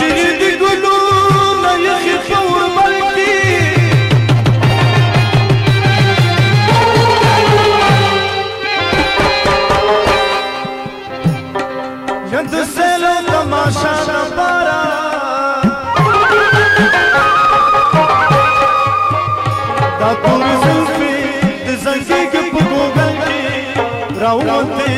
چې دې ګلونه یخې په وربل کې یا د سیلو تماشا لپاره دا تور زلفې د زنګېږي په ګوګل کې راووتې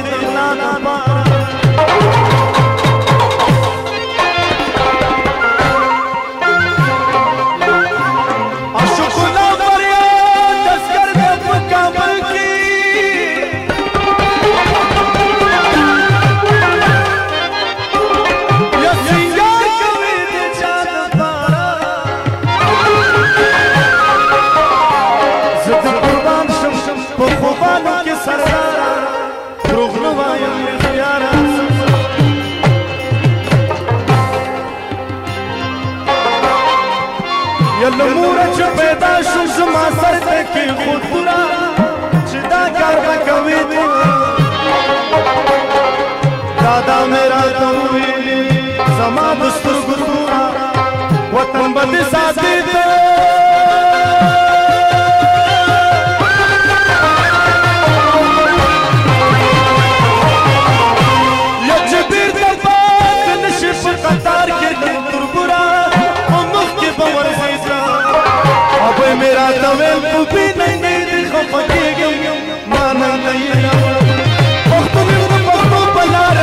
یلمور چې پیدا شوم ما سر ته کې خود ಮೇರಾತವೆ ಪುಪಿ ನೈನೆ ಖಫಗೆ ಮಾನ ನೈನ ಒಖ್ತು ಮಿನ್ ಬಪ್ಪ ಬಲಾರ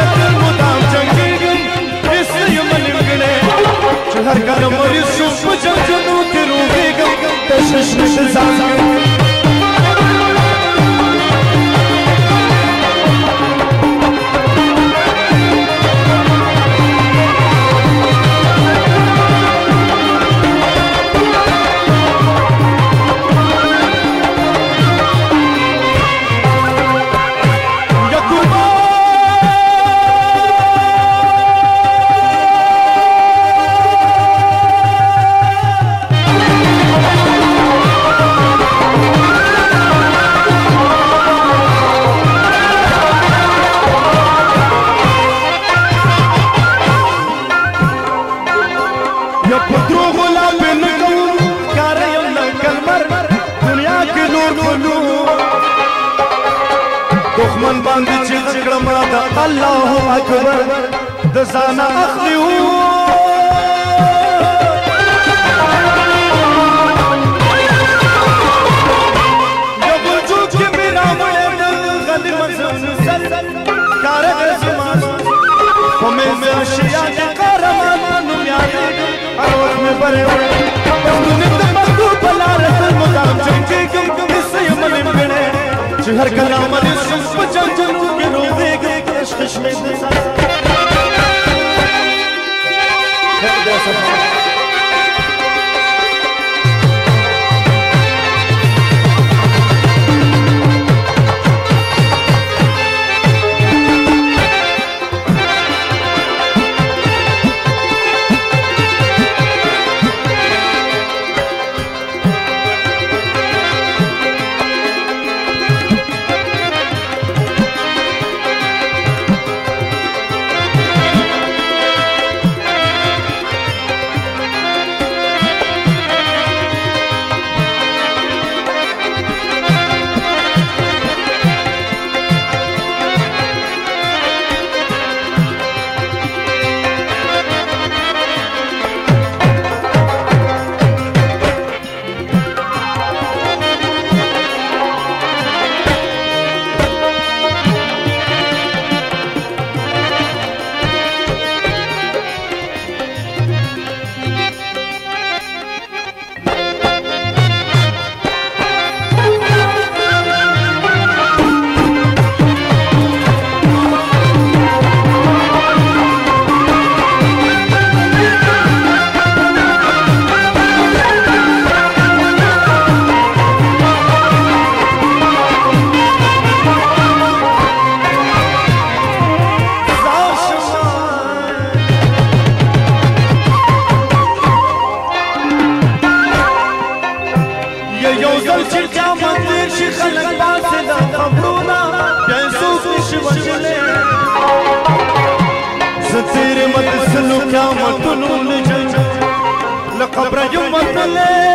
دخمن باندی چی جگڑ مرد اللہ اکبر دزانہ اخلی ہوئی ہوئی دوني نتھ Compra de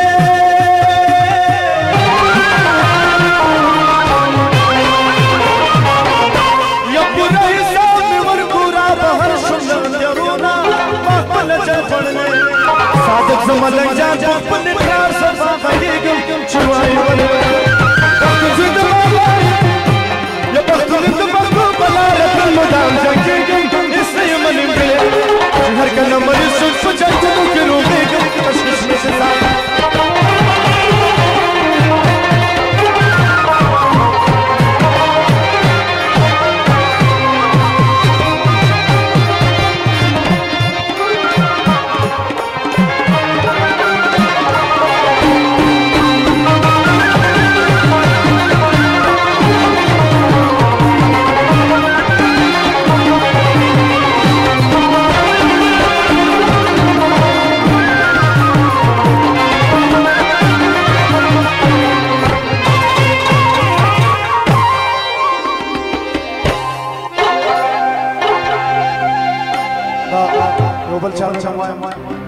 我唱唱，我我。